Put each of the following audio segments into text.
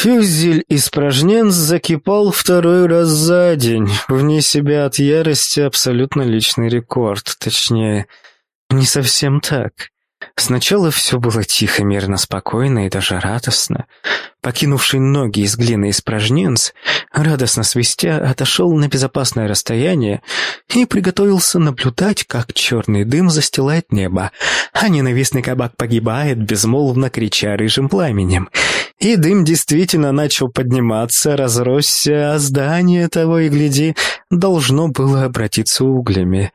Фюзель испражненц закипал второй раз за день, вне себя от ярости абсолютно личный рекорд, точнее, не совсем так. Сначала все было тихо, мирно, спокойно и даже радостно. Покинувший ноги из глины испражненц, радостно свистя, отошел на безопасное расстояние и приготовился наблюдать, как черный дым застилает небо, а ненавистный кабак погибает, безмолвно крича рыжим пламенем. И дым действительно начал подниматься, разросся, а здание того и гляди должно было обратиться углями.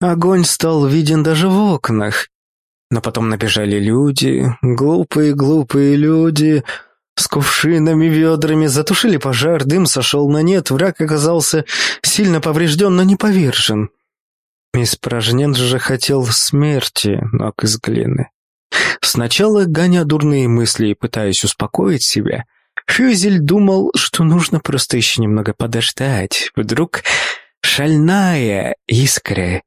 Огонь стал виден даже в окнах, но потом набежали люди, глупые-глупые люди, с кувшинами, ведрами, затушили пожар, дым сошел на нет, враг оказался сильно поврежден, но не повержен. Испражнен же хотел смерти, ног из глины. Сначала, гоня дурные мысли и пытаясь успокоить себя, Фюзель думал, что нужно просто еще немного подождать. Вдруг шальная искра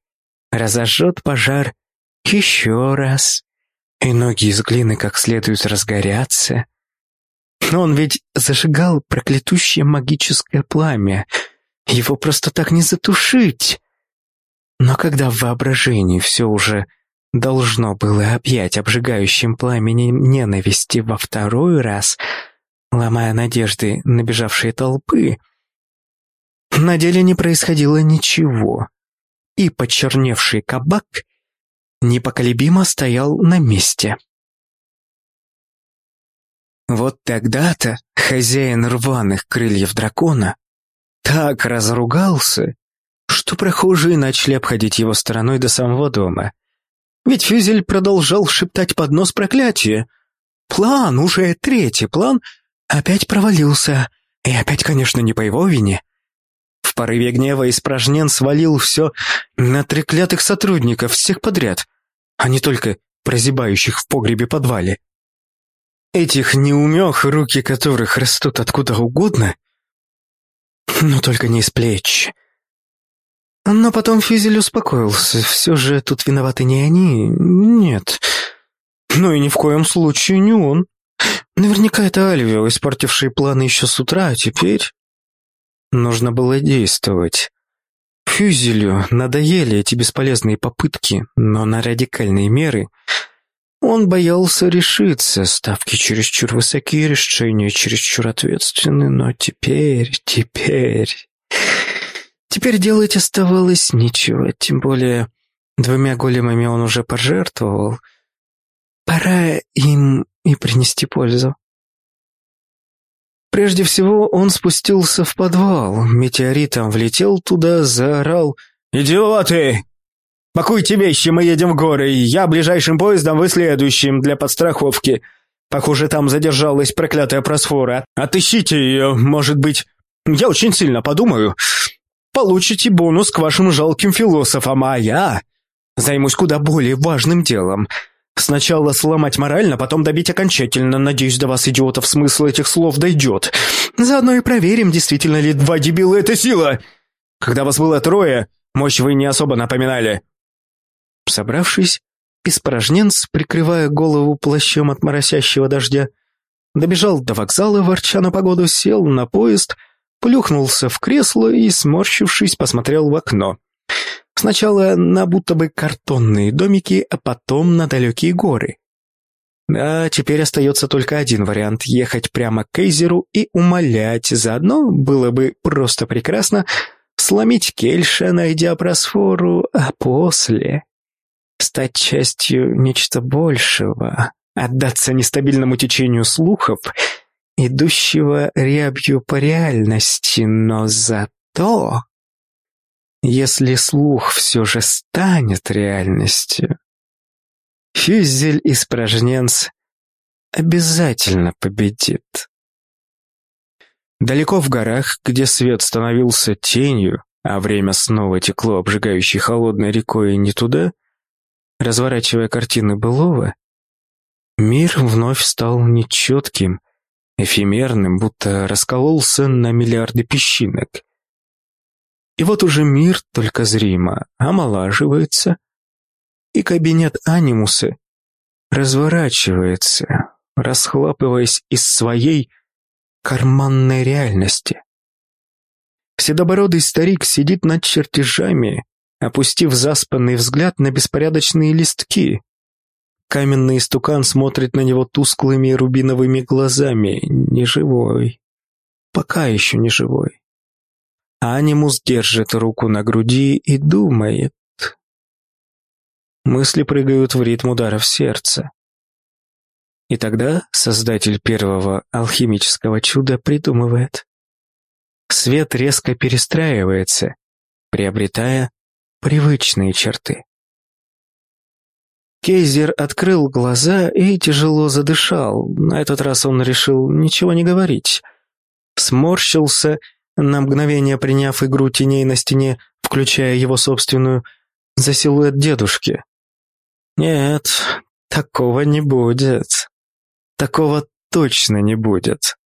разожжет пожар еще раз. И ноги из глины как следует разгорятся. Но он ведь зажигал проклятущее магическое пламя. Его просто так не затушить. Но когда в воображении все уже должно было объять обжигающим пламенем ненависти во второй раз, ломая надежды набежавшей толпы, на деле не происходило ничего, и почерневший кабак — непоколебимо стоял на месте. Вот тогда-то хозяин рваных крыльев дракона так разругался, что прохожие начали обходить его стороной до самого дома. Ведь Фюзель продолжал шептать под нос проклятие. План, уже третий план, опять провалился. И опять, конечно, не по его вине. В порыве гнева испражнен свалил все на треклятых сотрудников, всех подряд а не только прозябающих в погребе-подвале. Этих неумех, руки которых растут откуда угодно, но только не из плеч. Но потом Фюзель успокоился. Все же тут виноваты не они, нет. Ну и ни в коем случае не он. Наверняка это Альвио, испортивший планы еще с утра, а теперь... Нужно было действовать. Фюзелю надоели эти бесполезные попытки, но на радикальные меры он боялся решиться. Ставки чересчур высокие, решения чересчур ответственны, но теперь, теперь... Теперь делать оставалось нечего, тем более двумя големами он уже пожертвовал. Пора им и принести пользу. Прежде всего он спустился в подвал, метеоритом влетел туда, заорал «Идиоты! Пакуйте вещи, мы едем в горы, я ближайшим поездом, вы следующим для подстраховки. Похоже, там задержалась проклятая просфора. Отыщите ее, может быть. Я очень сильно подумаю. Получите бонус к вашим жалким философам, а я займусь куда более важным делом — Сначала сломать морально, потом добить окончательно. Надеюсь, до вас, идиотов, смысл этих слов дойдет. Заодно и проверим, действительно ли два дебила — это сила. Когда вас было трое, мощь вы не особо напоминали. Собравшись, испражненц, прикрывая голову плащом от моросящего дождя, добежал до вокзала, ворча на погоду, сел на поезд, плюхнулся в кресло и, сморщившись, посмотрел в окно. Сначала на будто бы картонные домики, а потом на далекие горы. А теперь остается только один вариант — ехать прямо к Кейзеру и умолять. Заодно было бы просто прекрасно сломить Кельша, найдя просфору, а после стать частью нечто большего, отдаться нестабильному течению слухов, идущего рябью по реальности, но зато если слух все же станет реальностью, Фюзель испражненц обязательно победит. Далеко в горах, где свет становился тенью, а время снова текло обжигающей холодной рекой не туда, разворачивая картины былого, мир вновь стал нечетким, эфемерным, будто раскололся на миллиарды песчинок. И вот уже мир только зримо омолаживается, и кабинет анимуса разворачивается, расхлапываясь из своей карманной реальности. Седобородый старик сидит над чертежами, опустив заспанный взгляд на беспорядочные листки. Каменный истукан смотрит на него тусклыми рубиновыми глазами, неживой. Пока еще не живой. Анимус держит руку на груди и думает. Мысли прыгают в ритм ударов сердца. И тогда создатель первого алхимического чуда придумывает. Свет резко перестраивается, приобретая привычные черты. Кейзер открыл глаза и тяжело задышал. На этот раз он решил ничего не говорить. Сморщился, на мгновение приняв игру теней на стене, включая его собственную, за силуэт дедушки. Нет, такого не будет. Такого точно не будет.